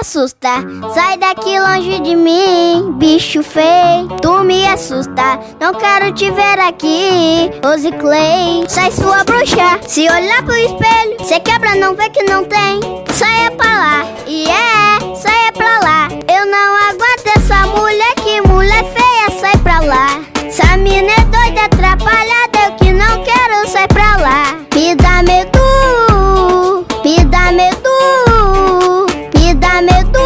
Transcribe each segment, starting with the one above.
assusta. Sai daqui longe de mim, bicho feio. Tu me assusta, não quero te ver aqui. Rose Clay, sai sua bruxa. Se olhar pro espelho, cê quebra, não vê que não tem. Saia pra lá, e yeah, é, saia pra lá. Eu não aguento essa mulher, que mulher feia, sai pra lá. Essa mina é doida, atrapalhada, medo.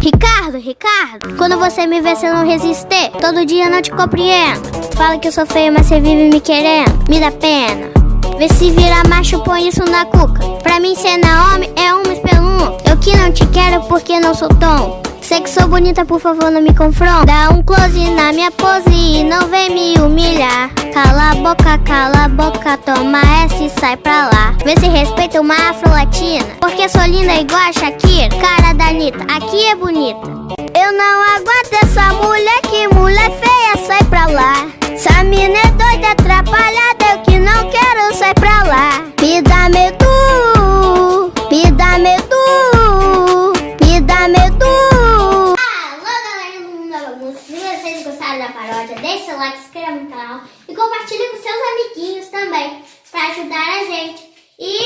Ricardo, Ricardo, quando você me vê, você não resiste. Todo dia não te compreendo. Fala que eu sou feia, mas você vive me querendo. Me dá pena. Vê se vira macho, põe isso na cuca. Pra mim, ser na homem é uma espelunca. Eu que não te quero porque não sou tom. Sei que sou bonita, por favor, não me confronta. Dá um close na minha pose e não vem me humilhar. Cala a boca, cala a boca, toma essa e sai pra lá. Vê se respeita uma afro-latina. Porque sou linda igual a Shakira. Cara da Anitta, aqui é bonita. Eu não aguento essa mulher, que mulher feia, sai pra lá. Essa mina é doida, atrapalhada, deixe seu like, se inscreva no canal e compartilhe com seus amiguinhos também, pra ajudar a gente. E